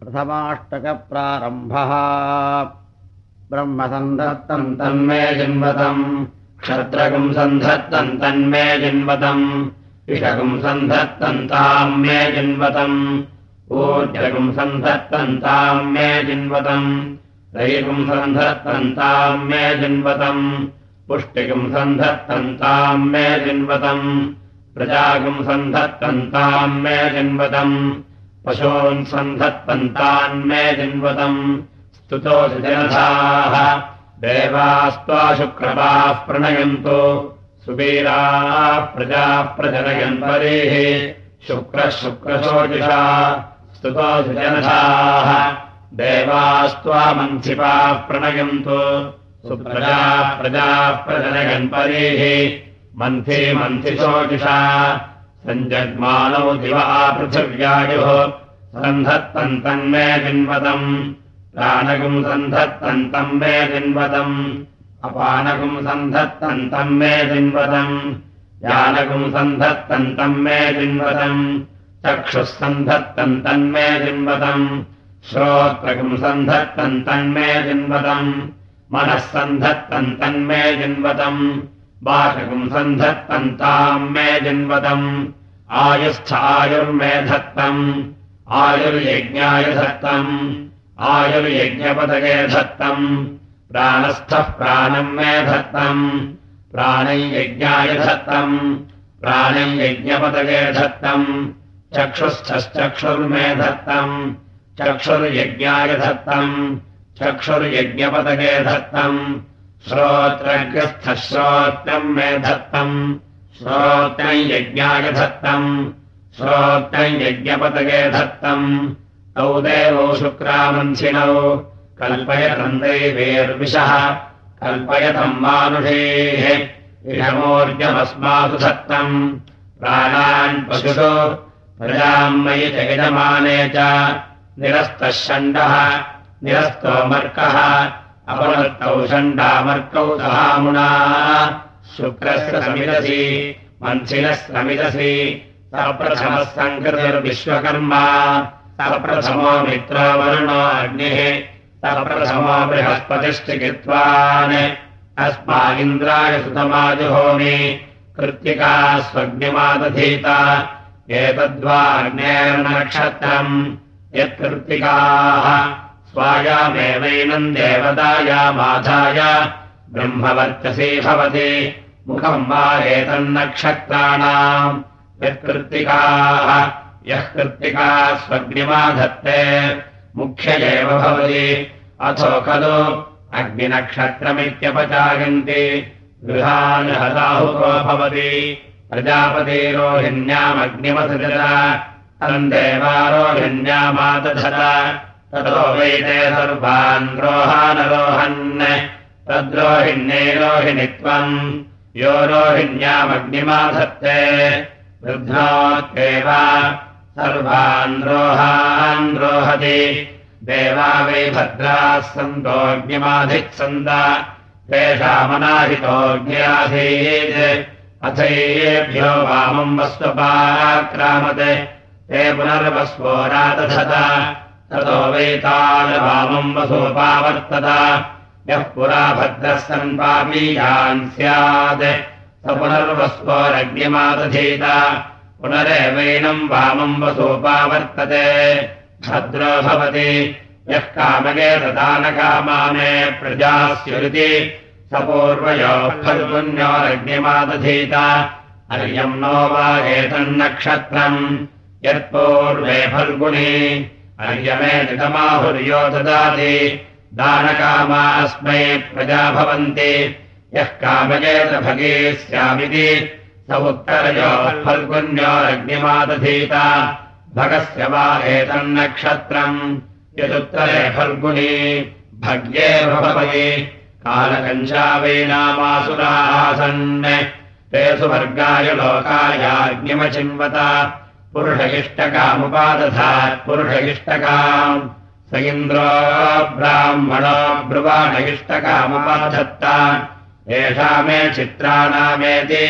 प्रथमाष्टकप्रारम्भः। ब्रह्मसन्धत्तम् तन्मे जिन्वतम् क्षत्रगुम् सन्धत्तम् तन्मे जिन्वतम् इषगुम् सन्धत्तन्ताम् मे जिन्वतम् ऊर्जगुम् सन्धत्तन्ताम् मे जिन्वतम् रैगुम् सन्धत्तन्ताम् मे जिन्वतम् पुष्टिगुम् सन्धत्तन्ताम् मे जिन्वतम् प्रजागुम् सन्धत्तन्ताम् मे जिन्वतम् पशून् सन्धत्पन्तान्मे जिन्वतम् स्तुतोऽसि जनथाः देवास्त्वा शुक्रपाः प्रणयन्तु। सुवीराः प्रजाः प्रजनयन् परेः शुक्रः शुक्रशोचिषा। स्तुतोऽसि जनथाः देवास्त्वा मन्थिपाः प्रणयन्तु। सुप्रजाः प्रजाः प्रजनयन् परेः मन्थि मन्थिशोचिषा सञ्जग्मानौ दिवः पृथिव्यायुः सन्धत्तन्तम् मे जिन्वतम् प्राणगुम् सन्धत्तन्तम् मे जिन्वतम् अपानगुम् सन्धत्तन्तम् मे जिन्वतम् यानगुम् सन्धत्तन्तम् मे जिन्वतम् चक्षुः सन्धत्तन्तम् मे जिन्वतम् श्रोत्रगुम् सन्धत्तन्तम् मे जिन्वतम् मनः सन्धत्तन्तम् मे जिन्वतम् बाषगुम् सन्धत्तन्ताम् मे जिन्वतम् आयुस्थायुर्मे धत्तम् आयुर्यज्ञाय धत्तम्। आयुर्यज्ञपदगे धत्तम्। प्राणस्थः प्राणम् मे धत्तम्। प्राणैयज्ञाय धत्तम्। प्राणैयज्ञपदगे धत्तम्। चक्षुस्थश्चक्षुर्मे धत्तम्। चक्षुर्यज्ञाय धत्तम्। चक्षुर्यज्ञपदगे धत्तम्। श्रोत्रग्रस्थः श्रोत्रम् मे धत्तम्। श्रोत्रम् यज्ञाय धत्तम् श्रोत्रम् यज्ञपदगे धत्तम् तौ देवौ शुक्रामन्थिनौ कल्पयतम् दैवेर्विशः कल्पयतम् मानुषेः इषमोर्जमस्मासु धत्तम् प्राणान् पशुषु प्रजाम् मयि च यजमाने च। निरस्तः षण्डः निरस्तो मर्कः। अपमर्कौ षण्डामर्कौ सहामुना। शुक्रस्य समिदसि मन्थिनः समिदसि सप्रथमः सङ्कृतिर्विश्वकर्मा सप्रथमो मित्रावरुणो अग्निः सप्रथमो बृहस्पतिश्चिकित्वान् अस्मागिन्द्राय सुतमाजुहोमि। कृत्तिका स्वग्निमादधीता। एतद्वा अग्नेर्नक्षत्रम् यत्कृत्तिकाः। स्वायामेवैनम् देवतायामाधाय ब्रह्मवर्चसी भवति। मुखम् वा एतन्नक्षत्राणाम् यत्कृत्तिकाः यः कृत्तिका स्वग्निमाधत्ते मुख्य एव भवति। अथो खलु अग्निनक्षत्रमित्यपचायन्ति गृहान् हताहुको भवति। प्रजापतिरोहिण्यामग्निमसृजत तम् देवारोहिण्यामादधत। ततो वैते सर्वान् रोहानरोहन् तद्रोहिण्ये रोहिणित्वम् यो रोहिण्यामग्निमाधत्ते वृद्धात्येव सर्वान् रोहान् रोहति देवा वै भद्राः सन्तोऽग्निमाधित्सन्द तेषामनाहितोऽग्न्यासीत् अथैभ्यो वामम् वस्वपाक्रामते ते पुनर्वस्वोरादधत ततो वैतालवामम् वसोपावर्तत। यः पुरा भद्रः सन् पापीयान् स्यात् पुनर्वस्वोरग्निमादधीत पुनरेवैनम् वामम् वसोपावर्तते। भद्रो भवति। यः कामगे ददानकामाने प्रजास्युरिति। स पूर्वयोः फल्गुन्योरग्निमादधीत। अर्यम् नो वा एतन्नक्षत्रम् यत्पूर्वे फल्गुणी। अर्यमेतमाहुर्यो ददाति। दानकामा अस्मै प्रजा भवन्ति यः कामगेत भगे स्यामिति स उत्तरयोः फल्गुन्योरग्निमादधीत। भगस्य वा एतन्नक्षत्रम् यदुत्तरे फल्गुणी भग्ये भवति कालकञ्चावैनामासुरासन् ते सुवर्गाय लोकायाग्निमचिन्वत पुरुष इष्टकामुपादधात् पुरुष इष्टकाम् स इन्द्रो ब्राह्मणो ब्रुवाण इष्टकामुपाधत्त एषा मे चित्राणामेति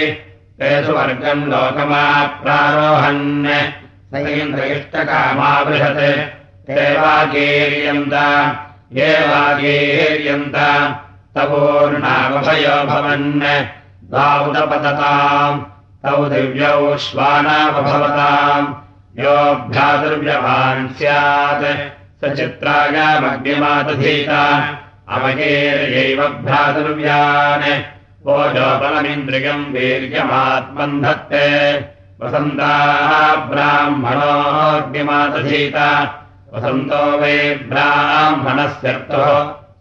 ते सुवर्गम् लोकमाप्रारोहन्। स वागीर्यन्त ये वागीर्यन्त तवोर्णामभयो भवन् द्वादपतताम् तौ दिव्यौ श्वानावभवताम् योऽभ्यादुर्व्यवान् स्यात्। स चित्रायामग्निमादधीत अवगेर्यैव भ्रातुर्व्यान् ओजोपलमिन्द्रियम् वीर्यमात्मन् धत्ते वसन्ताः ब्राह्मणोऽग्निमादधीत। वसन्तो वै ब्राह्मणस्यर्थो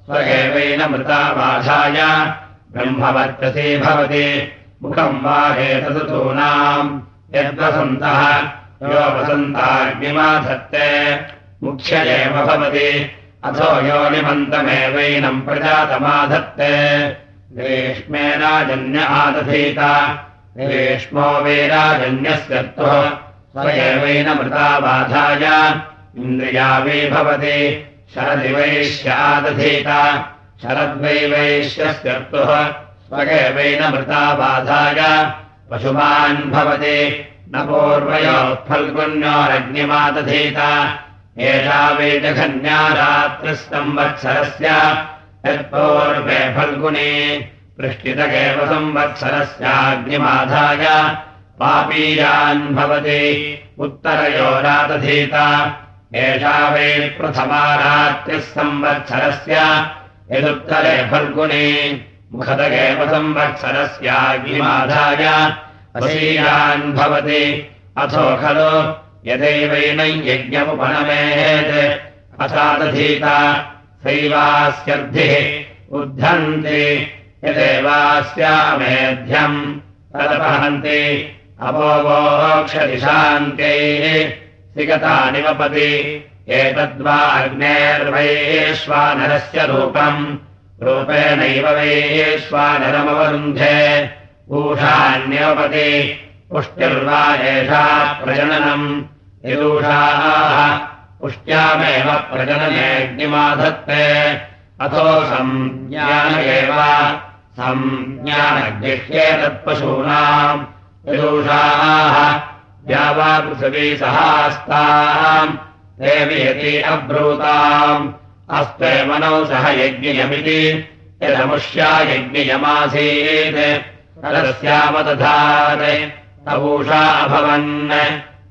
स्व एवैन मृताबाधाय ब्रह्मवर्चसी भवति। मुखम् वा एतदूनाम् यद्वसन्तः यो वसन्ताग्निमाधत्ते। मुख्य एव भवति अथो योनिमन्तमेवैनम् प्रजातमाधत्ते। ग्रीष्मेनाजन्य आदधीत। ग्रीष्मो वेराजन्यस्यर्थः स्व एवैन मृताबाधाय इन्द्रियावी भवति शरदिवैश्यादधीत शरद्वैवैश्यस्यर्थः स्वगेवैन मृताबाधाय पशुमान् भवति। न पूर्वयोत्फल्गुन्योरग्निमादधीत एषा वेदघन्या रात्रिः संवत्सरस्य यत्पूर्वे फल्गुने पृष्टितकेव संवत्सरस्याग्निमाधाय पापीयान् भवति उत्तरयोरादधीत। एषा वै प्रथमा रात्रिः संवत्सरस्य यदुत्तरे फल्गुने मुखतकेव संवत्सरस्याग्निमाधाय वशीयान् भवति। अथो खलु यदैवैनं यज्ञमुपनमेत्। अथादधीत सैवास्यर्धिः उद्धन्ति यदेवास्यामेध्यम् तदपहन्ति। अपोवोक्षदिशान्त्यैः सिगतानिवपति। एतद्वा अग्नेर्वैश्वानरस्य रूपम्। रूपेणैव वैश्वानरमवरुन्धे। ऊषान्यवपति पुष्ट्यर्वा एषा प्रजननम् यदूषाः पुष्ट्यामेव प्रजननेऽग्निमाधत्ते। अथो संज्ञान एव संज्ञानगृह्ये तत्पशूनाम् यदूषाः वा पृथिवी सहास्ताम् देवयति अब्रूताम्। अस्ते सह यज्ञयमिति यदमुष्या यज्ञयमासीत्। तदस्यामदधात् तवूषा अभवन्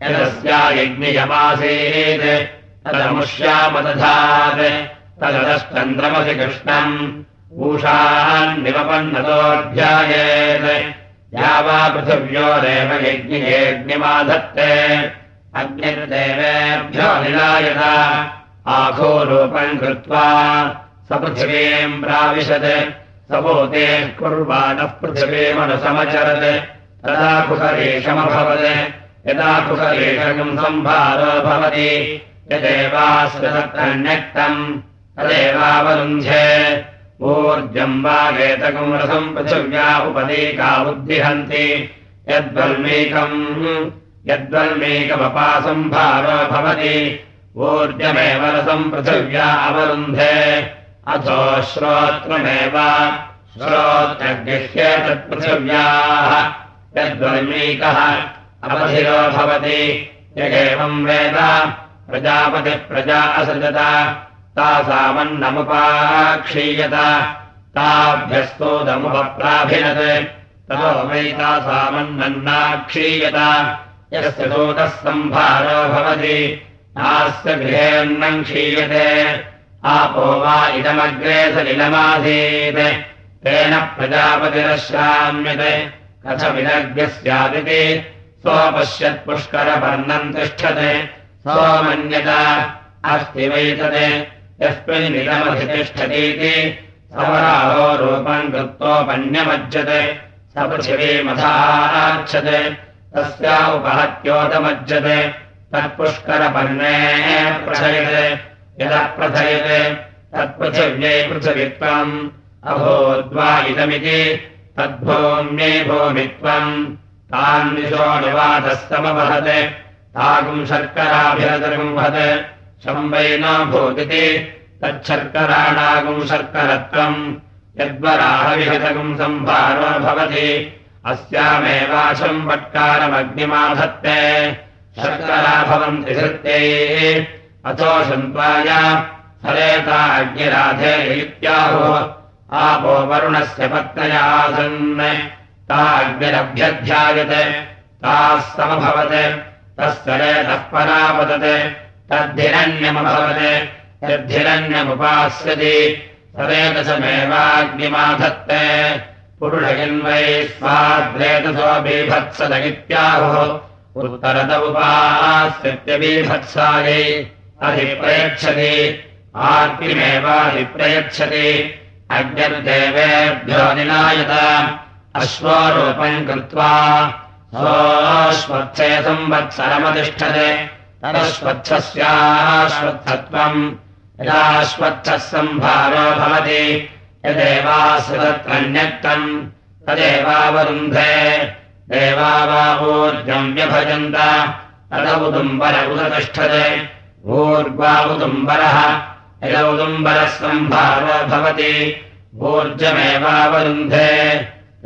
यदस्या यज्ञयमासीत् तदमुष्यामदधात्। तदश्चन्द्रमसि कृष्णम्। ऊषान्निवपन्नतोऽध्यायेत्। या वा पृथिव्योरेव यज्ञयेऽग्निमाधत्ते अग्निर्देवेभ्यो निलायत। आखो रूपम् कृत्वा सपृथिवीम् प्राविशत्। सपोते कुर्वाणः पृथिवीमनुसमचरत्। तदा कुहरेशमभवत् यदा कुहरेशकम् सम्भारो भवति यदेवाश्रितम् तदेवावरुन्ध्ये ऊर्जम् वा वेतकम् रसम् पृथिव्या उपदेका उद्दिहन्ति। यद्वल्मीकम् यद्वल्मीकमपासम्भारो भवति ऊर्जमेव रसम् पृथिव्या अवरुन्धे। अथो श्रोत्रमेव श्रोत्रगृह्ये तत्पृथिव्याः यद्वल्मीकः अवधिरो भवति। यगेवम् वेद। प्रजापतिप्रजा असृजत। तासामन्नमुपाक्षीयत। ताभ्यस्तोदमुपप्राभिनत्। ततो वैतासामन्नन्नाक्षीयत यस्य दूतः सम्भारो भवति। नास्य गृहेऽन्नम् क्षीयते। आपो वा इदमग्रे सलिलमासीत्। तेन प्रजापतिरश्राम्यते कथमिदग्र्यः स्यादिति स्वपश्यत्पुष्करपर्णम् तिष्ठते। सोमन्यत अस्ति वैतते। यस्मिन्निदमधितिष्ठतीति सवराहो रूपम् कृत्वोपन्यमज्जते स पृथिवीमथाक्षते तस्या उपहत्योदमज्जते तत्पुष्करपर्णे प्रथयते। यदः प्रथयते तत्पृथिव्यै पृथिवित्वम्। अभूद्वा इदमिति तद्भूम्यै भूमित्वम् तान्निशोनिवादस्तमवहत् ताकुम् शर्कराभिरतगुम्हत् शम्बैनो भूतिति। तच्छर्कराणागुम् शर्करत्वम्। यद्वराहविहतगुम् सम्भारो भवति। अस्यामेवाशम् वट्कारमग्निमाधत्ते शर्करा भवन्ति धृत्यै। अथो सन्त्वाय सरेता अग्निराधे इत्याहो आपो वरुणस्य पत्नयासन् ता अग्निरभ्यध्यायते ताः समभवत् तस्तरेतः परापतत् तद्धिरण्यमभवत्। यद्धिरण्यमुपास्यति। सरेतसमेवाग्निमाधत्ते पुरुषयन्वै स्वाद्रेतसो बीभत्सद इत्याहुः उत्तरत उपास्यत्यबीभत्सायै अधिप्रयच्छति। आर्तिमेवाधिप्रयच्छति अग्निर्देवेभ्यो निनायत अश्वरूपम् कृत्वा स्वच्छे संवत्सरमतिष्ठते। तदश्वत्थस्याश्वत्थत्वम् यदाश्वत्थः सम्भारो भवति यदेवाश्रुतत्रन्यक्तम् तदेवावरुन्धे देवा वा ऊर्जम् व्यभजन्त तदौदुम्बर उदतिष्ठते। ऊर्ग्वा उदुम्बरः यदौदुम्बरः सम्भारो भवति ऊर्जमेवावरुन्धे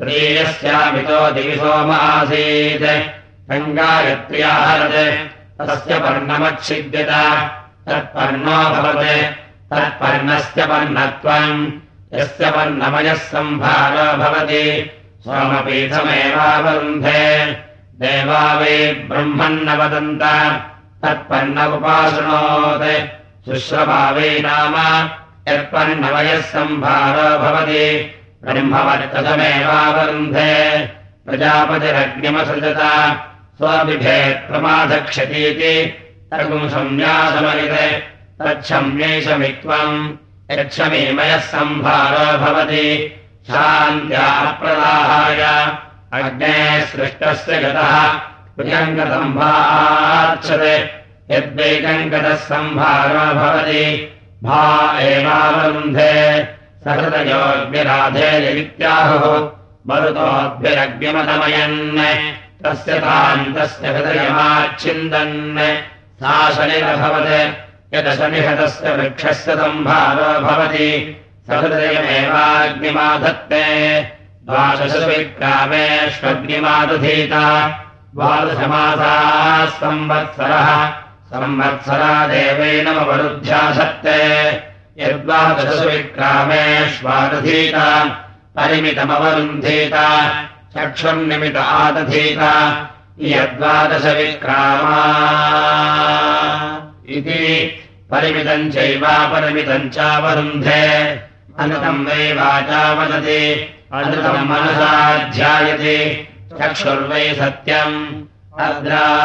प्रियस्यामितो दिविसोम आसीत् गङ्गायत्र्याहरत्। तस्य पर्णमच्छिद्यत। तत्पर्णो भवत्। तत्पर्णस्य पर्णत्वम्। यस्य पर्णमयः सम्भारो भवति। सोमपीठमेवावरुन्धे। देवा वै ब्रह्मन्न वदन्त तत्पर्ण उपाशृणोत् शुश्रवा वै नाम। यत्पर्णमयः सम्भारो भवति ब्रह्मवर्ततमेवावरुन्धे प्रजापतिरग्निमसृजत। स्वविभेत्प्रमाधक्षतीति तर्गुंसंन्यासमयिते तच्छम्यैषमित्वम् यच्छमीमयः सम्भारो भवति। शान्त्याप्रदाहाय। अग्नेः सृष्टस्य गतः। प्रियङ्गतम्भार्च्छते यद्वैकङ्गतः सम्भारो भवति। भा एवावरुन्धे सहृदयोग्निराधेयत्याहुः मरुतोऽभ्यरग्निमतमयन् तस्य तान्तस्य हृदयमाच्छिन्दन् सा शनिरभवत् यदशनिहतस्य वृक्षस्य सम्भारो भवति सहृदयमेवाग्निमाधत्ते द्वादशविक्रामेष्वग्निमादधीता द्वादशमासाः संवत्सरः संवत्सरा देवैनमवरुध्याधत्ते यद्वादशविक्रामेष्वादधीता परिमितमवरुन्धीता चक्षुर्निमित आदधीत यद्वादशविक्रामा इति परिमितम् चैवापरिमितम् चावरुन्धे अनृतम् वै वाचा वदति अनृतम् मनसाध्यायति चक्षुर्वै सत्यम् अद्राः।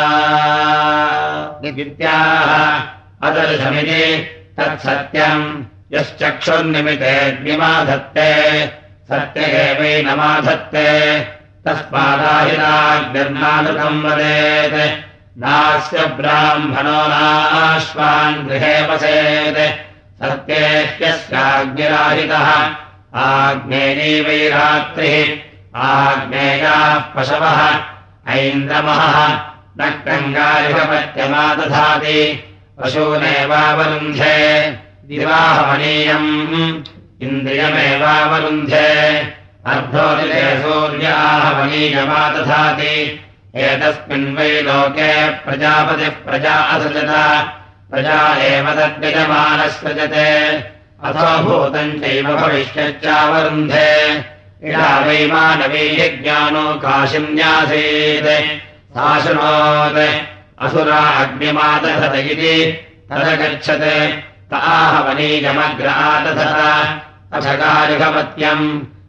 अदर्शमिति तत्सत्यम्। यश्चक्षुर्निमितेऽग्निमाधत्ते सत्य एवैनमाधत्ते तस्मादाहिराग्निर्नादृतम् वदेत्। नास्य ब्राह्मणो नाश्वान् गृहे वसेत्। सत्येत्यस्याग्निराहितः आग्नेयीवैरात्रिः आग्नेयाः पशवः। ऐन्द्रमहः। न कङ्गारिहपत्यमादधाति पशूनेवावरुन्धे विवाहमनीयम् इन्द्रियमेवावरुन्धे अर्धोदिते सूर्याहवनीयमादधाति एतस्मिन् वै लोके प्रजापतिः प्रजा असृजत। प्रजा एव तद्यजमानसृजते अथो भूतम् चैव भविष्यच्चावरुन्धे। इडा वै मानवीयज्ञानो काशिन्यासीत् सा शृणोत् असुरा अग्निमादधत इति तदगच्छत्।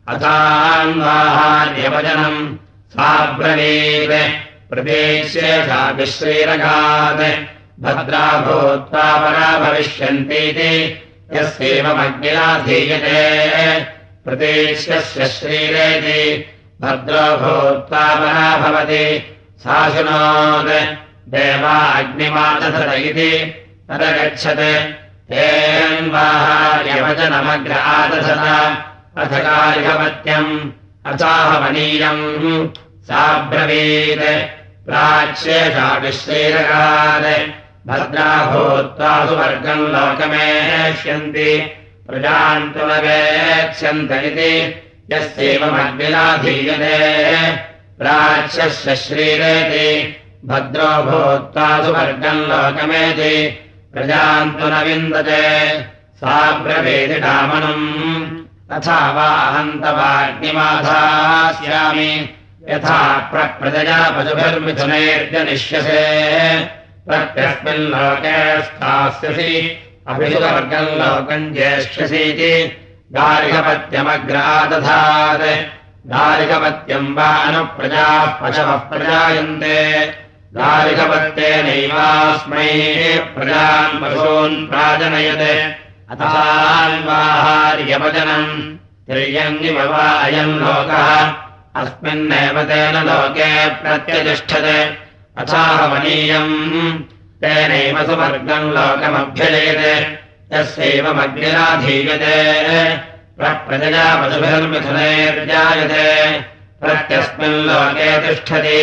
अथान्वाहार्यवचनम्। साब्रवीत् प्रदेश्ये सा विश्रीरगात् भद्रा भूत्वा परा भविष्यन्तीति यस्यैवमग्निराधीयते। प्रदेश्यस्य श्रीरेति। भद्रो भूत्वा परा भवति सा शृणोत् देवा अग्निमादधत इति तदगच्छत्। तेन्वाहार्यवचनमग्र आदधत अथ कारिहवत्यम् अचाहवनीयम् साब्रवीत्। प्राच्येषा विश्रीरकात् भद्रा भूत्वा सुवर्गम् लोकमेष्यन्ति। प्रजाम् तु न वेत्स्यन्त इति यस्यैवमग्निलाधीयते श्रीरेति भद्रो भूत्वा सुवर्गम् लोकमेति प्रजान्तु न विन्दते। सा ब्रवेदिडामनम् तथा वा अहन्तवाग्निमाधास्यामि। यथा प्रजया पशुभिर्मिथुनेर्जनिष्यसे प्रत्यस्मिन् लोके स्थास्यसि। अभिवर्गम् लोकम् ज्येष्यसीति गार्हपत्यमग्रादधात् गार्हपत्यम् वा अनुप्रजाः पशवः प्रजायन्ते गार्हपत्येनैवास्मै प्रजान् पशून् प्राजनयते। अथान्वाहार्यवचनम् तिर्यङ्गिव वा अयम् लोकः। अस्मिन्नेव तेन लोके प्रत्यतिष्ठते। अथाहमनीयम् तेनैव सुवर्गम् लोकमभ्यजयते। यस्यैवमग्निराधीयते प्रजया पशुभिर्मिथुनैर्जायते प्रत्यस्मिन् लोके तिष्ठति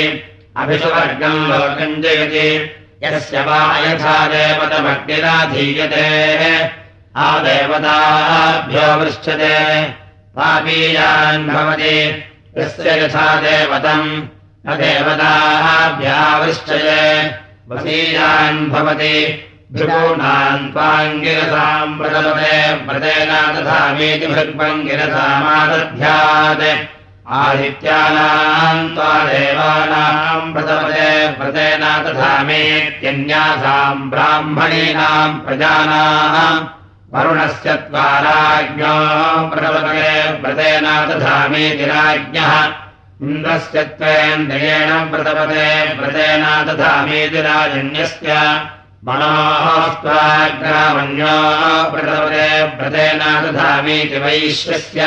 अभिसुवर्गम् लोकम् जयति यस्य वा यथा देवतमग्निराधीयते। आदेवताभ्यो वृच्छते पापीयान् भवति। यस्य यथा देवतम् न देवताभ्यावृश्चये वसीयान् भवति। भृगूणान् त्वाङ्गिरसाम् प्रदमते व्रतेन दधामीति भृग्वङ्गिरसामादध्यात् आदित्यानाम् त्वा देवानाम् प्रदमते व्रतेन दधामेत्यन्यासाम् ब्राह्मणीनाम् प्रजानाम् वरुणस्य त्वाराज्ञो प्रदमते व्रतेन दधामीति राज्ञः इन्द्रस्य त्वेन्द्रियेण व्रतपते व्रतेन दधामीति राजन्यस्य मनोस्त्वाग्रामण्यो व्रतपते व्रतेन दधामीति वैश्वस्य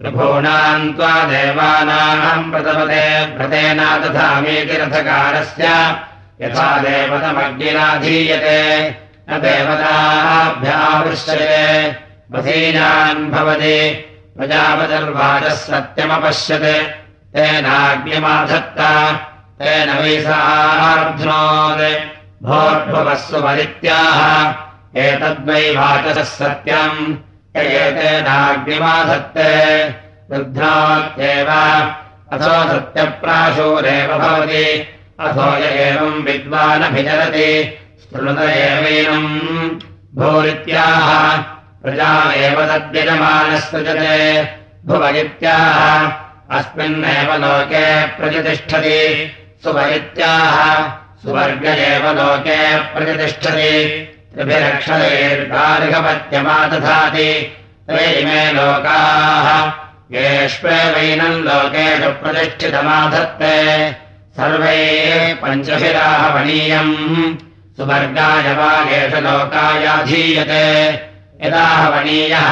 प्रभूणाम् त्वा देवानाम् व्रतपते व्रतेन दधामीति रथकारस्य यथा देवतमग्निराधीयते न देवताभ्यावृश्यते वधीनान् भवति प्रजापतिर्वाचः सत्यमपश्यते। तेनाग्निमाधत्त तेन वैसार्ध्नोत् भोर्भुवस्सु परित्याह एतद्वै वाचसः सत्यम् एतेनाग्निमाधत्ते वृद्धात्येव अथो सत्यप्राशोरेव भवति य एवम् विद्वानभिचरति शृणुत एवैनम् भूरित्याह प्रजा एव तद्यजमानः सृजते भुव इत्याह अस्मिन्नेव लोके प्रतिष्ठति सुवैत्याः सुवर्ग एव लोके प्रतिष्ठति त्रिभिरक्षदैर्गार्हपत्यमादधाति ते इमे लोकाः येष्वेवैनम् लोकेषु प्रतिष्ठितमाधत्ते। सर्वे पञ्चभिराहवणीयम् सुवर्गाय वा एष लोकायाधीयते यदाहवणीयः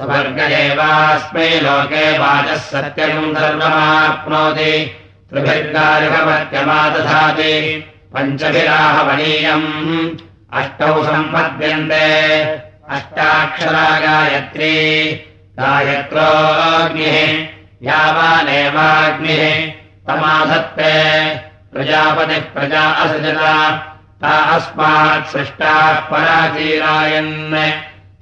स्वर्ग एवास्मै लोके वाचः सत्यम् सर्वमाप्नोति त्रिभिर्गार्हमत्यमादधाति पञ्चभिराहवणीयम् अष्टौ सम्पद्यन्ते। अष्टाक्षरा गायत्री गायत्रोऽग्निः यावानेवाग्निः तमाधत्ते प्रजापतिः प्रजा असृजता। ता अस्मात् सृष्टाः पराचीरायन्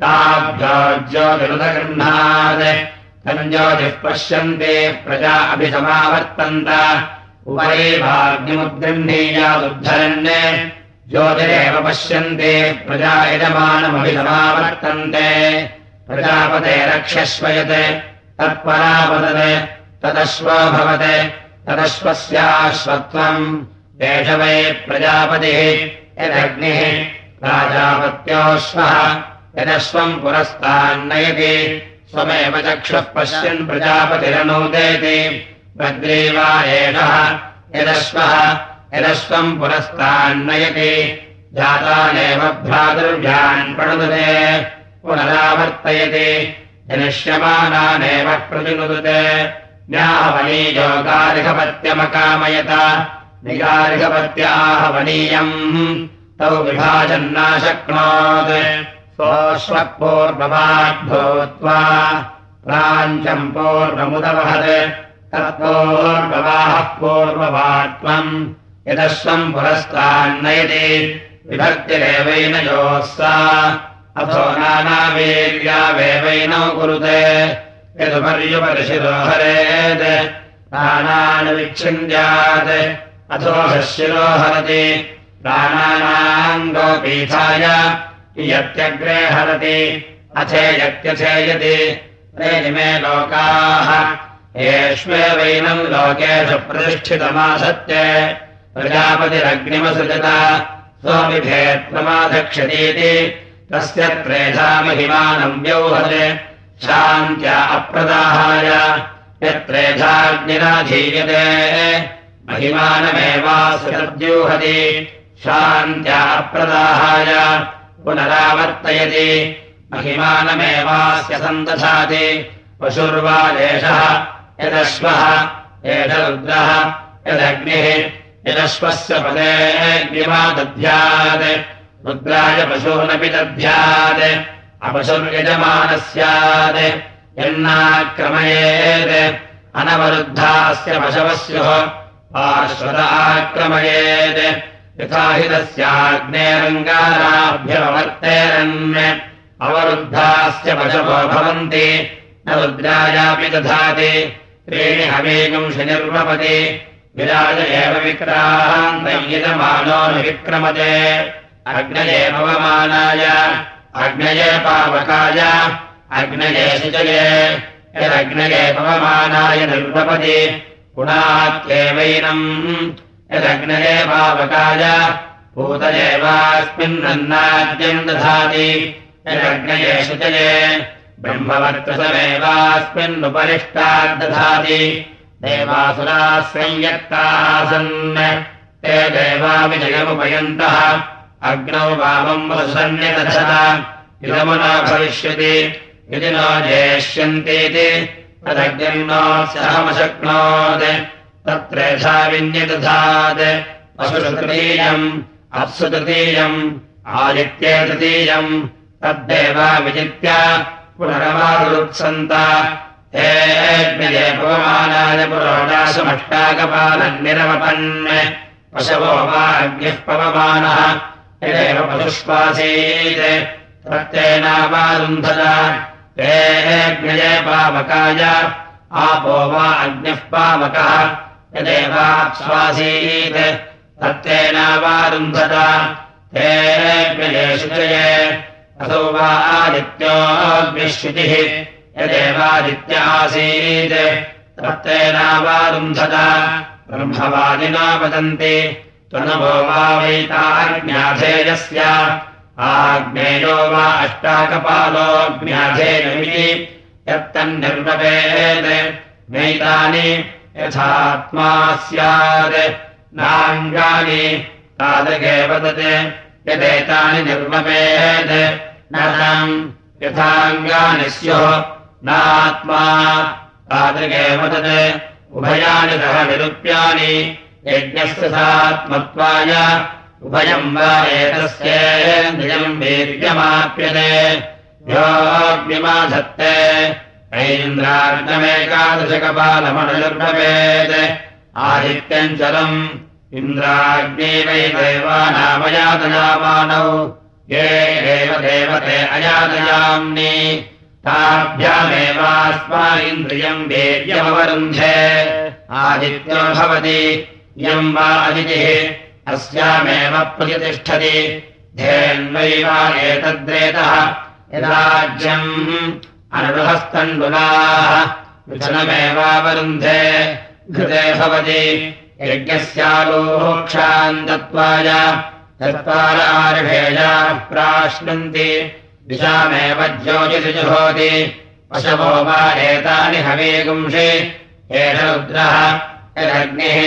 ताभ्यो ज्योतिरुदगृह्णात् तम् ज्योतिः पश्यन्ते प्रजा अभिसमावर्तन्त। उपरि भाग्यमुद्गृह्णीयादुद्धरन् ज्योतिरेव पश्यन्ते प्रजा यजमानमभिसमावर्तन्ते प्रजापते रक्षस्वयत् तत्परापदत् तदश्वो भवत् तदश्वस्याश्वत्वम्। वै प्रजापतिः यदग्निः प्राजापत्योऽश्वः यदश्वम् पुरस्तान्नयति। स्वमेव चक्षुः पश्यन् प्रजापतिरनोदेति। भद्रीवा एषः यदश्वः यदश्वम् पुरस्तान्नयति। जातानेव भ्रातृभ्यान् प्रणुदते पुनरावर्तयति। जनिष्यमानानेव प्रतिनुदते न्याहवनीयोगारिहपत्यमकामयत निगारिहपत्याहवनीयम् तौ विभाजन्नाशक्नोत्। सोऽश्वपूर्ववाग्भूत्वा प्राञ्चम् पूर्वमुदवहत्। तत्पूर्ववाहः पूर्ववात्वम् यदश्वम् पुरस्तान्नयति। विभक्तिरेवैन योः सा अथो नानावीर्यावेवैनौ कुरुते। यदुपर्युपरिशिरो हरेत् प्राणान् विच्छिन्द्यात् अथो शिरो हरति प्राणानाम् गोपीठाय यत्यग्रे हरति। अथेयत्यथेयति इमे लोकाः। येष्वेवैनम् लोकेषु प्रतिष्ठितमासत्य प्रजापतिरग्निमसृजत। स्वमिभेत्प्रमाधक्षतीति तस्य त्रेधामहिमानम् व्यौहते। शान्त्या अप्रदाहाय। यत्रेधाग्निराधीयते महिमानमेवासुरद्यूहति शान्त्या अप्रदाहाय। पुनरावर्तयति। महिमानमेवास्य सन्दधाति पशुर्वा एषः यदश्वः एष रुद्रः यदग्निः यदश्वस्य पदे अग्निवा दध्यात् रुद्राय पशूनपि दध्यात् अपशुर्यजमानः स्यात् यन्नाक्रमयेत्। अनवरुद्धास्य पशवः स्युः पार्श्वत आक्रमयेत्। यथा हि तस्याग्नेरङ्गाराभ्यवर्तेरन् अवरुद्धास्य पशवो भवन्ति। न रुद्रायापि दधाति। त्रीणि हवीगुंशि निर्वपति विराज एव विक्रान्तयमानो न विक्रमते अग्नये पवमानाय अग्नये पावकाय अग्नये शुचये। यदग्नये पवमानाय निर्वपति गुणात्येवैनम्। यदग्नये पावकाय भूतयेवास्मिन्नन्नाद्यम् दधाति। यदग्नये शुचये ब्रह्मवर्तसमेवास्मिन्नुपरिष्टाद्दधाति देवासुराः संयत्तासन् ते देवाविजयमुपयन्तः अग्नौ वामम् वसन्यदधत इदमुना भविष्यति यदि नो जेष्यन्तीति तदग्निम् नो सहमशक्नोत्। तत्रेषा विन्यदधात्। पशुतृतीयम् अप्सु तृतीयम् आदित्ये तृतीयम्। तद्देवा विजित्य पुनरमारुत्सन्त हेऽग्निजे पवमानाय पुरोडाशमष्टाकपालन्निरवपन् पशवो वा अग्निः पवमानः। यदेव पशुष्पासीत्। प्रत्येनावारुन्धत हेऽग्निजे पावकाय आपो वा अग्निः पावकः। यदेवाप्स्वासीत् तत्तेनावारुन्धत शुचये असौ वा आदित्योऽग्निश्रुतिः यदेवादित्य आसीत् तत्तेनावारुन्धत ब्रह्मवादिना वदन्ति त्वनभो वा वैताज्ञाधेयस्य आग्नेयो वा अष्टाकपालोऽग्न्याधेयमिति। यत्तन्निर्वपेत्। नैतानि यथात्मा स्यात्। नाङ्गानि तादृगे वदते। यदेतानि निर्वपेत्। न यथाङ्गानि स्युः नात्मा। तादृगे वदते उभयानि सह निरूप्यानि यज्ञस्य सात्मत्वाय। उभयम् वा एतस्येन्द्रियम् वीर्यमाप्यते। योऽग्निमाधत्ते। ऐन्द्रार्णमेकादशकपालमनुर्भवेत् आदित्यम् चलम्। इन्द्राग्ने वै देवानामयातयामानौ ये एव देवते अयातयाम्नि ताभ्यामेवास्मा इन्द्रियम् वीर्यमवरुन्धे आदित्यो भवति इयम् वा अदितिः अस्यामेव प्रतितिष्ठति धेन्वै वा एतद्रेतः यदाज्यम् अनुहस्तण्डुलाः विधनमेवावरुन्धे। घृते भवति यज्ञस्यालोक्षाम् दत्त्वाय चत्वार आर्भेया प्राश्नन्ति दिशामेव ज्योतिषुजुहोति। पशवो वा एतानि हवीगुंषि। एष रुद्रः यदग्निः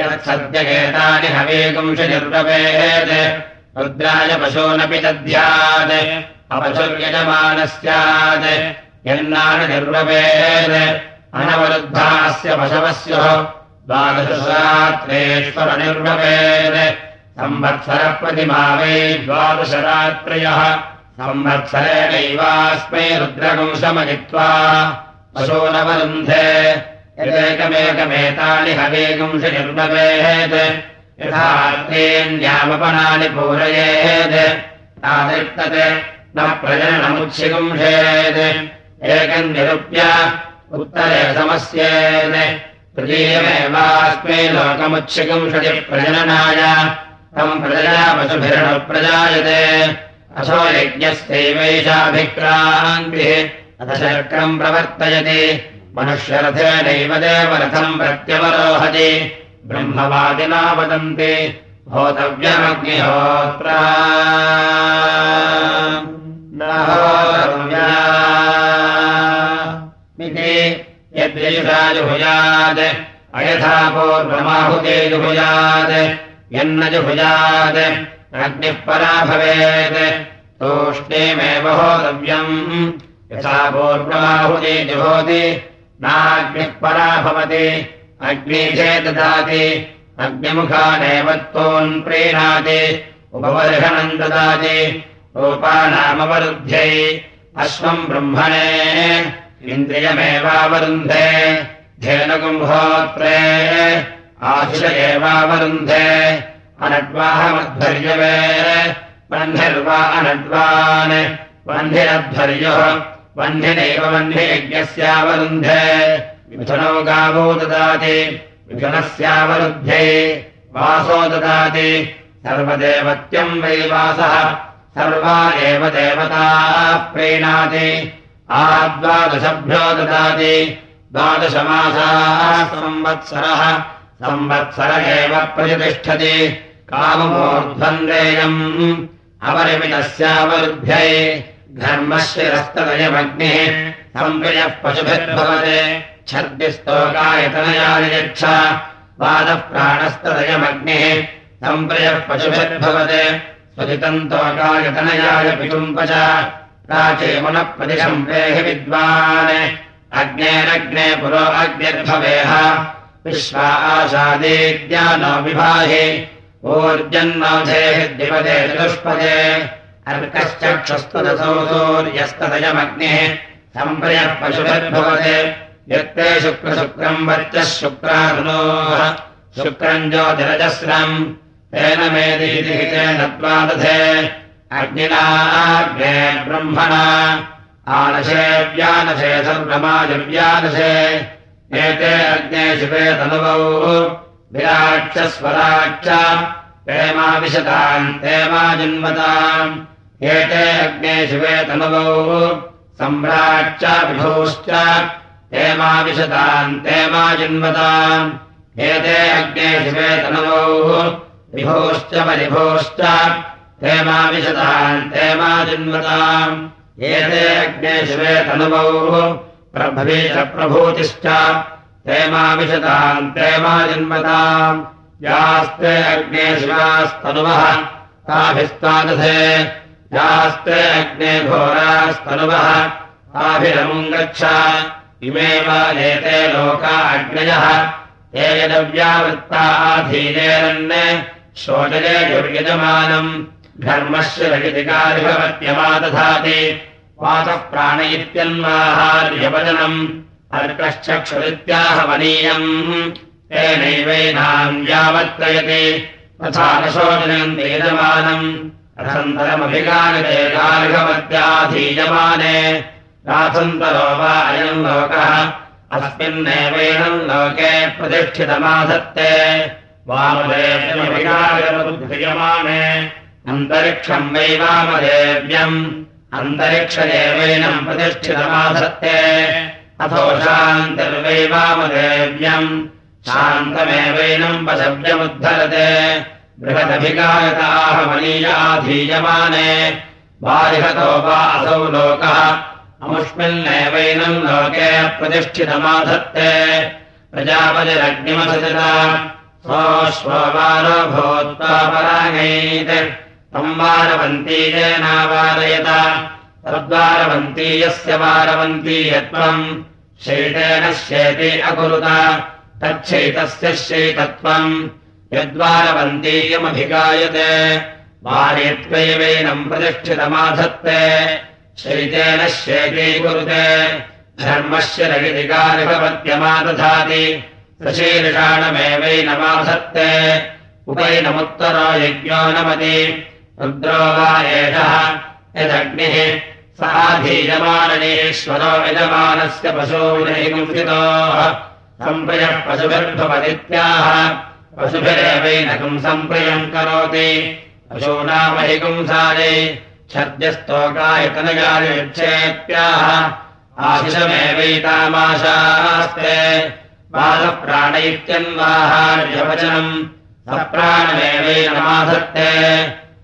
यत्सद्यगेतानि हवीगुंषि निर्वपेत्। रुद्राय पशूनपि दध्यात् अपशुर्यजमानः स्यात् यन्नानि निर्वपेत्। अनवरुद्धास्य पशवस्युः द्वादशरात्रेश्वरनिर्वपेत् संवत्सरप्रतिमा वै द्वादशरात्रयः संवत्सरेणैवास्मै रुद्रगुंशमयित्वा पशूनवरुन्धे यदेकमेकमेतानि हवेगुंश निर्वपेत् यथार्थेऽन्यामपनानि पूरयेत् तादृक्तत् न प्रजननमुच्छिगुंशेत् एकम् निरूप्य उत्तरे समस्येत् तृतीयमेवास्मै लोकमुच्छिगुंशति प्रजननाय तम् प्रजया पशुभिरणप्रजायते असो यज्ञस्यैवैषाभिक्रान्तिः अथ शक्रम् प्रवर्तयति। मनुष्यरथेनैव देवरथम् प्रत्यवरोहति। ब्रह्मवादिना वदन्ति यद्ययुषाजुभुजात् अयथा पूर्वमाहुते जुभुजात् यन्न जुभुजात् अग्निः परा भवेत् तूष्णीमेव होतव्यम्। यथा पूर्वमाहुते जुहोति नाग्निः परा भवति अग्निजे ददाति अग्निमुखानेव त्वोन् प्रीणाति। उपवर्षणम् ददाति। रूपानामवरुद्ध्यै अश्वम् ब्रह्मणे। इन्द्रियमेवावरुन्धे। धेनुकुम्भोत्रे आशिष एवावरुन्धे अनड्वाहमध्वर्यवे वह्निर्वा अनड्वान् वह्निरध्वर्युः वह्निनैव वह्नियज्ञस्यावरुन्धे मिथुनौ गावो ददाति। मिथुनस्यावरुध्ये वासो ददाति। सर्वदेवत्यम् वै वासः। सर्वा एव देवताः प्रीणाति। आद्वादशभ्यो ददाति। द्वादशमासाः संवत्सरः। संवत्सर एव प्रतिष्ठति काममूर्ध्वन्देयम् अपरिमितस्यावरुद्ध्यै धर्मशिरस्तदयमग्निः संवियः पशुभिर्भवते। छद्दिस्तोकायतनयाय यच्छ वादः प्राणस्तदयमग्निः सम्प्रयः पशुभिर्भवते। स्वजितन्तोकायतनयाय पिटुम्ब च प्राचीमुनप्रतिशम् प्रेहि विद्वान्। अग्नेरग्ने पुरो अग्निर्भवेह। विश्वा आशादेद्यानो विभाहि ऊर्जन्नोधेः द्विपदे चतुष्पदे अर्कश्चक्षस्तदसौ सूर्यस्तदयमग्निः सम्प्रयः पशुभिर्भवते यत्ते शुक्रशुक्रम् वर्चः शुक्रारुणोः। शुक्रम् ज्योतिरजस्रम्। तेन मेदीति हितेन द्वादधे अग्निनाग्ने ब्रह्मणा। आनशे व्यानशे सर्वमाजव्यानशे एते अग्ने शिवे तनुवौ विराक्षस्वराक्ष। हेमा विशताम् हेमा जिन्वताम् एते अग्ने शिवे तनुवौ सम्राट्च विभूश्च। हेमा विशताम् हेमा जिन्वताम् एते अग्ने शिवे तनुवौ विभूश्च हेमा जिन्वताम् एते अग्ने शिवे तनुवौ प्रभवे च प्रभूतिश्च हेमा विशताम् हेमा जिन्वताम् यास्ते अग्ने शिवास्तनुवः ताभिस्तादधे। यास्ते अग्ने घोरास्तनुवः ताभिरमुम् गच्छ इमे वा एते लोका अग्नयः। ये यदव्यावृत्ता आधीनेरन् शोचने दुर्यजमानम् धर्मस्य रगितिकारिभवत्यमादधाति वातः प्राण इत्यन्वाहार्यवदनम् अर्कश्चक्षुरित्याहवनीयम् तेनैवैनाम् यावत्तयति तथा न शोचनम् यजमानम् रथन्तरमभिगानिते गार्हवत्याधीयमाने राथन्तरो वा अयम् लोकः अस्मिन्नेवैनम् लोके प्रतिष्ठितमाधत्ते वामदेव्यमभिगायमाने अन्तरिक्षम् वै वामदेव्यम् अन्तरिक्ष एवैनम् प्रतिष्ठितमाधत्ते अथो शान्तिर्वै वामदेव्यम्। शान्तमेवैनम् पशव्यमुद्धरते बृहदभिगायताः मनीयाधीयमाने। बालिहतो वा असौ लोकः। अमुष्मिन्नेवैनम् लोके प्रतिष्ठितमाधत्ते। प्रजापतिरग्निमसजता। सोऽश्ववारो भूत्वा परागैत् तम् वारवन्तीयेनावारयत तद्वारवन्तीयस्य वारवन्तीयत्वम् शैतेन शेति अकुरुत। तच्छैतस्य शैतत्वम्। यद्वारवन्तीयमभिगायते। वार्यत्वैवैनम् प्रतिष्ठितमाधत्ते। शैतेन शेतीकुरुते धर्मस्य रगितिकारिभवत्यमादधाति सशीर्षाणमेवैनमाधत्ते उपैनमुत्तरो यज्ञो नमति रुद्रो वा एषः यदग्निः साधीयमाननीश्वरो यजमानस्य पशूनैगुंसितोः सम्प्रयः पशुभिर्भवदित्याह पशुभिरेवैनकम् सम्प्रियम् करोति? पशूनामहिगुंसायै छद्यस्तोकायतनगायच्छेत्याह आशिषमेवैतामाशास्ते बालप्राण इत्यन्वाहार्यवचनम् सप्राणमेवैनमाधत्ते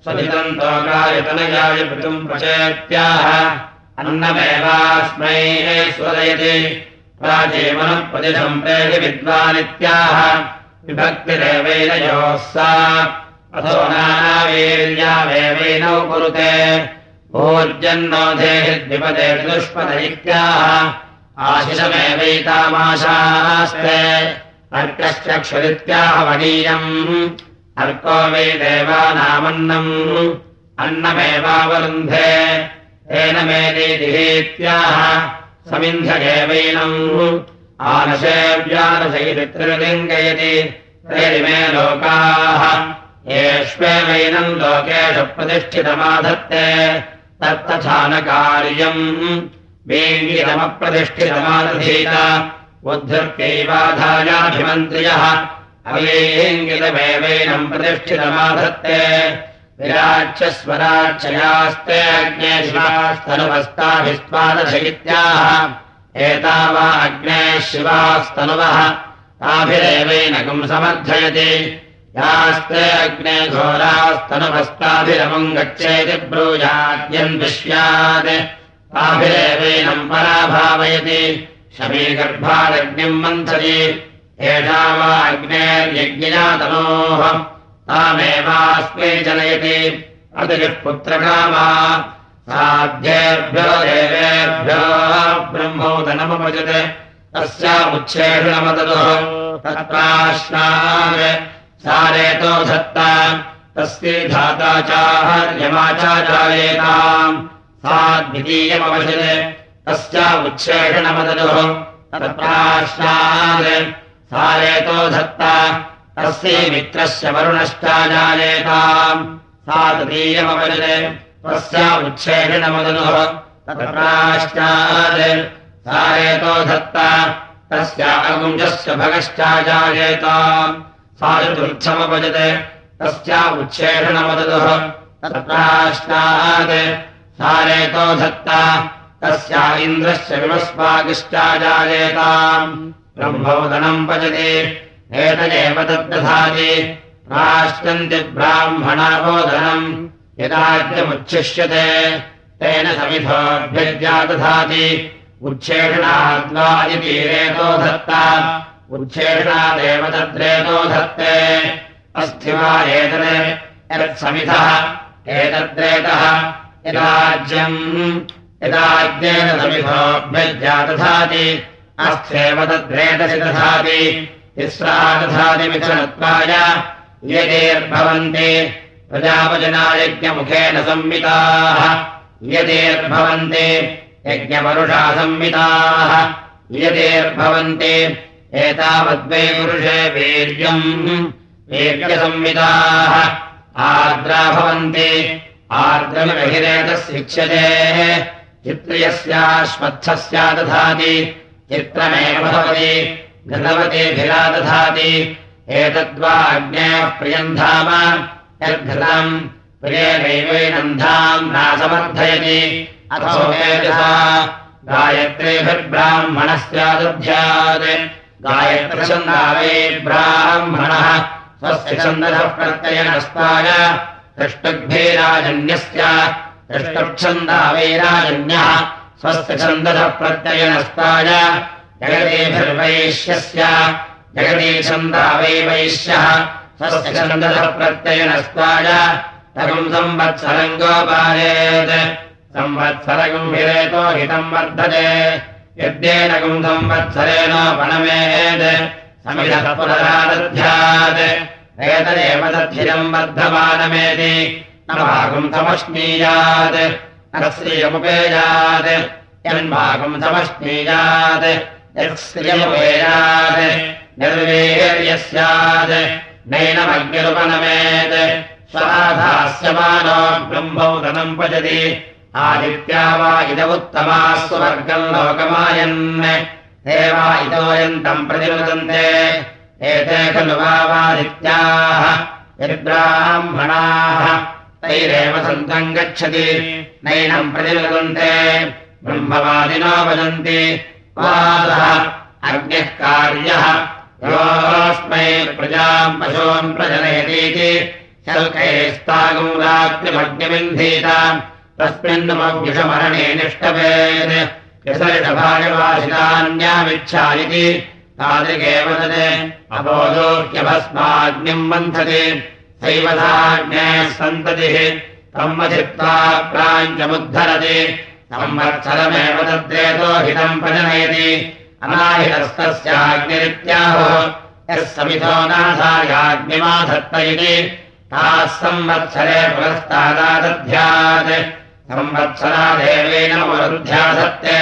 स्वभितम् तोकायतनगाय पृतुम् प्रचेत्याह। अन्नमेवास्मै स्वदयति प्राचीमनः प्रेहि विद्वानित्याह। विभक्तिरेवैनयोः सा। अथो नानावीर्यावेवैनौ कुरुते। भोर्जन्नोधेर्द्विपदे दुष्पद इत्याह आशिषमेवैतामाशास्ते। अर्कश्चक्षुरित्याह वनीयम् अर्को वै देवानामन्नम् अन्नमेवावरुन्धे। तेन मेदीदिहेत्याह समिन्ध्यगेवैनम् आनशेव्यानशैरित्रिलिङ्गयति तैरिमे लोकाः। येष्वेवैनम् लोकेषु प्रतिष्ठितमाधत्ते। तत्तथानकार्यम् वेङ्गितमप्रतिष्ठितमादधीत। उद्धृत्यैवाधायाभिमन्त्रियः अवेङ्गितमेवैनम् प्रतिष्ठितमाधत्ते। विराच्यस्वराक्षयास्ते अग्ने शिवास्तनुवस्ताभिस्त्वादशयित्याह एतावा अग्ने शिवास्तनुवः ताभिरेवैनकम् समर्थयति। यास्ते अग्ने घोरास्तनुवस्ताभिरमुम् गच्छेति ब्रूयाद्यम् विश्यात्। ताभिरेवैनम् पराभावयति। शमीगर्भादग्निम् मन्थति एषा वा अग्नेर्यज्ञातनोः तामेवास्मै जनयति। अतिः पुत्रकामा। साध्येभ्यो देवेभ्यो ब्रह्मोदनमपजत्। तस्यामुच्छेषणमदतुः तत्राश्नान् सारेतो धत्ता। तस्यै धाता चाहर्यमाचाजायेताम् सा द्वितीयमवशत् तस्यामुच्छेषणमदतुः तत्राश्नान् सारेतो धत्ता तस्यै मित्रस्य वरुणश्चाजायेताम् सा तृतीयमवशत् तस्यामुच्छेषणमदनुः तत्राश्चात् सारेतो धत्ता तस्य अगुञ्जस्य भगश्चाजायेताम् सा चतुर्थमपजत् तस्यामुच्छेषणमदनुः तत्राश्चात् सारेतो धत्ता तस्या इन्द्रस्य विवस्वागिश्चाजायेताम् ब्रह्मोदनम् पचति। एतदेव तद्दधाति। राष्ट्रन्ति ब्राह्मणाबोधनम् यदाद्यमुच्छिष्यते। तेन समिधोऽभ्यज्यादधाति उच्छेषणाद्वा इतीरेतो धत्ता। उच्छेषणादेव तद्रेतो धत्ते। अस्ति वा एतत्? यत्समिधः। एतद्रेतः। यदाज्यम्। यदाज्येन समिधोऽभ्यज्यादधाति अस्थेव तद्रेतसि दधाति तिस्रा दधाति मिथुनत्वाय यदेर्भवन्ति प्रजापजनायज्ञमुखेन संविताः। यदेर्भवन्ति यज्ञपरुषा संविताः। यदेर्भवन्ति एतावद्वै पुरुषे वीर्यम्। वीर्यसंविताः। आर्द्रा भवन्ति। आर्द्रमिरहिरेतशिक्ष्यते चित्रियस्याश्वत्थस्या दधाति चित्रमेव भवति। घृतवतीभिरा दधाति एतद्वा अग्नेः प्रियम् धाम। यद्घृतम् नासमर्थयति अथो वेदसा गायत्रीभिर्ब्राह्मणस्यादुभ्यात्। गायत्रछन्दा वै ब्राह्मणः। स्वस्य छन्दः प्रत्ययनस्ताय। दृष्टुग्भिराजन्यस्य दृष्टुच्छन्दा स्वस्य छन्दः प्रत्ययनस्ताय जगतीभिर्वैश्यस्य जगतीछन्दा वै वैश्यः स्वस्य संवत्सरगुम् हिरेतो हितम् वर्धते यद्येनगुम् संवत्सरेणोपणमेत् समिधः पुनरादध्यात् एतदेव तद्धिरम् वर्धमानमेति। न भागुम् समश्नीयात् न श्रियमुपेयात् यन्भागुम् समश्नीयात् यत्श्रियमुपेयात् निर्वीर्यः स्यात् नैनमग्निरुपनमेत् स्वाधास्यमानो ब्रह्मौदनम् पचति आदित्या वा इदमुत्तमाः स्वर्गम् लोकमायन् हे वा इतोऽयन्तम् प्रतिनुदन्ते एते खलु वावादित्याः यद्ब्राह्मणाः तैरेव सन्तम् गच्छति। नैनम् प्रतिलगन्ते। ब्रह्मवादिनो वदन्ति वादः अग्निः कार्यः। योऽस्मै प्रजाम् पशून् प्रजनयतीति। शल्कैस्तागम् रात्रिमग्निबिन्धीत तस्मिन्नमव्युषमरणे निष्टवेत् यसरिषभागवासितान्यामिच्छा इति तादृगेव तदे अबोधोह्यभस्माग्निम् बन्धते सैवधाज्ञः सन्ततिः तम् वधित्वा प्राञ्चमुद्धरति संवत्सरमेव तद्रेतो हितम् प्रजनयति। अनाहितस्तस्याग्निरित्याहो। यः समितो नाथायाग्निमाधत्त इति ताः संवत्सरे पुरस्तादादध्यात् संवत्सरा देवेन पुनरुध्याधत्ते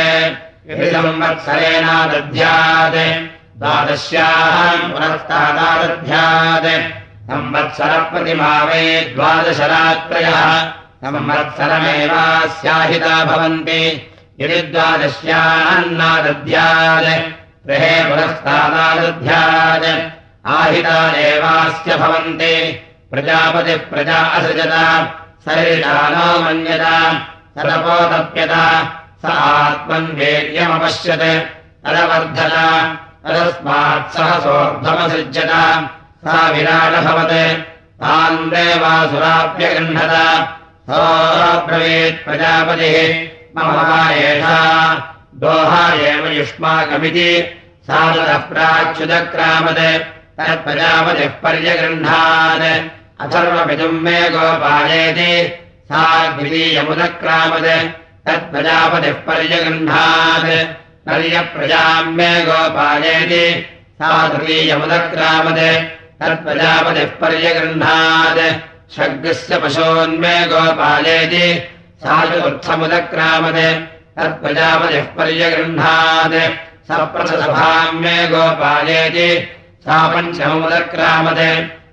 संवत्सरेणादध्यात् द्वादश्याम् पुरस्तादादध्यात् संवत्सरप्रतिमावे द्वादशरात्रयः। संवत्सरमेवास्याहिता भवन्ति। यदि द्वादश्यान्नादध्यात् गृहे पुरस्तादादध्यात् आहितादेवास्य भवन्ति। प्रजापतिः प्रजा असृजता सरिषानो मन्यता सदपोतप्यता स आत्मन्वेद्यमपश्यत् तदवर्धत तदस्मात् सह सोऽर्धमसृज्यत सा विराटभवत् तान् देवासुराप्यगृह्णत। सोऽब्रवीत् मम वा एषा दोहा एव युष्माकमिति। सा ततः प्राच्युतक्रामत्। तत्प्रजापतिः पर्यगृह्णात्। अथर्वपितुम् मे गोपायेति सा द्वितीयमुदक्रामत्। तत्प्रजापतिः पर्यगृह्णात्। पर्यप्रजाम् मे गोपायेति सा तृतीयमुदक्रामत् तत्प्रजापतिः पर्यगृह्णात् शग्रस्य पशोन्मे गोपायेति सा चतुर्थमुदक्रामत् तत्प्रजापतिः पर्यगृह्णात् सप्रथसभाम् मे गोपायेति सा पञ्चममुदक्रामत्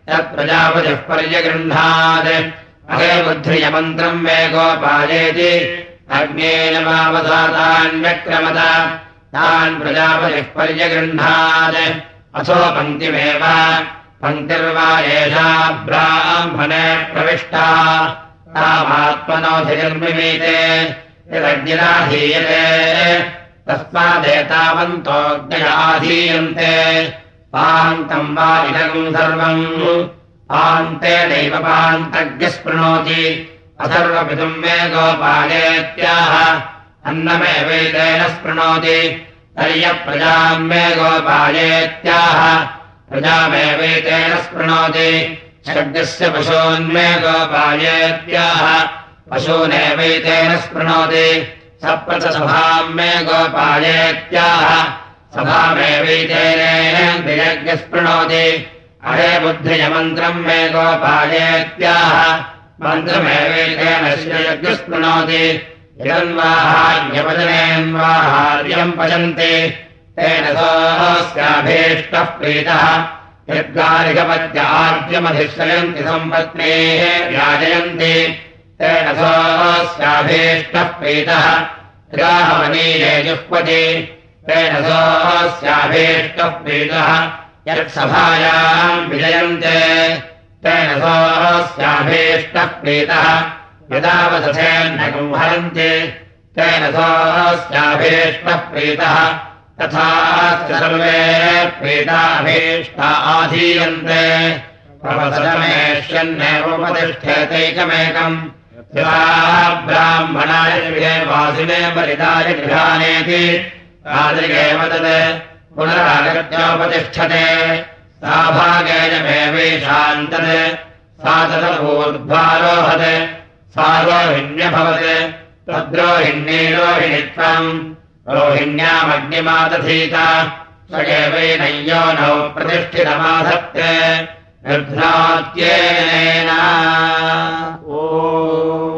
तत्प्रजापतिः पर्यगृह्णात् अहे बुद्ध्रियमन्त्रम् मे गोपायेति अग्नेन मावधातान्यक्रमत तान् प्रजापतिः पर्यगृह्णात्। अथो पङ्क्तिमेव पङ्क्तिर्वा एषा ब्राह्मणे प्रविष्टा। तामात्मनोधिर्मिमीते यदग्निराधीयते तस्मादेतावन्तोऽग्नयाधीयन्ते पान्तम् वा इदगम् सर्वम्। पान्तेनैव पान्तज्ञस्पृणोति। अथर्वपितुम् मे गोपालेत्याह। अन्नमेवैतेन स्पृणोति। तर्यप्रजाम् मे गोपालेत्याह प्रजामेवैतेन स्पृणोति शब्दस्य पशून्मे गोपायेत्याह पशूनेवैतेन स्पृणोति सप्रथसभाम् मे गोपायेत्याह। सभामेवैतेन दियज्ञस्पृणोति अहे बुद्धियमन्त्रम् मे गोपायेत्याह। मन्त्रमेवैतेन श्रियज्ञस्पृणोति यन्वाहार्यवदनेन्वाहार्यम् पचन्ति तेन सोऽस्याभीष्टः प्रीतः। यद्गारिकपद्यार्यमधिश्रयन्ति सम्पत्नेः व्याजयन्ति तेन सोऽस्याभीष्टः प्रीतः। त्रिगाहमनीये जुह्वति तेन सोऽस्याभीष्टः प्रीतः। यत्सभायाम् विजयन्ते। तेन सोऽस्याभीष्टः प्रीतः। हरन्ति तेन सोऽस्याभीष्टः प्रीतः सर्वे प्रीताभीष्टा आधीयन्ते। प्रवसनमेष्यन्नेवोपतिष्ठेतैकमेकम् ब्राह्मणाय गृहे वासिने परिदाय गृहानेति तादृगेव तत् पुनरागत्योपतिष्ठते। सा भागेन मेवेशान्तत् सा तदूर्ध्वारोहत् सा रोहिण्यभवत् तद्रोहिण्ये रोहिणित्वम् लोहिण्यामग्निमादधीता स्वय नौ प्रतिष्ठितमाधत्ते। नः ओ।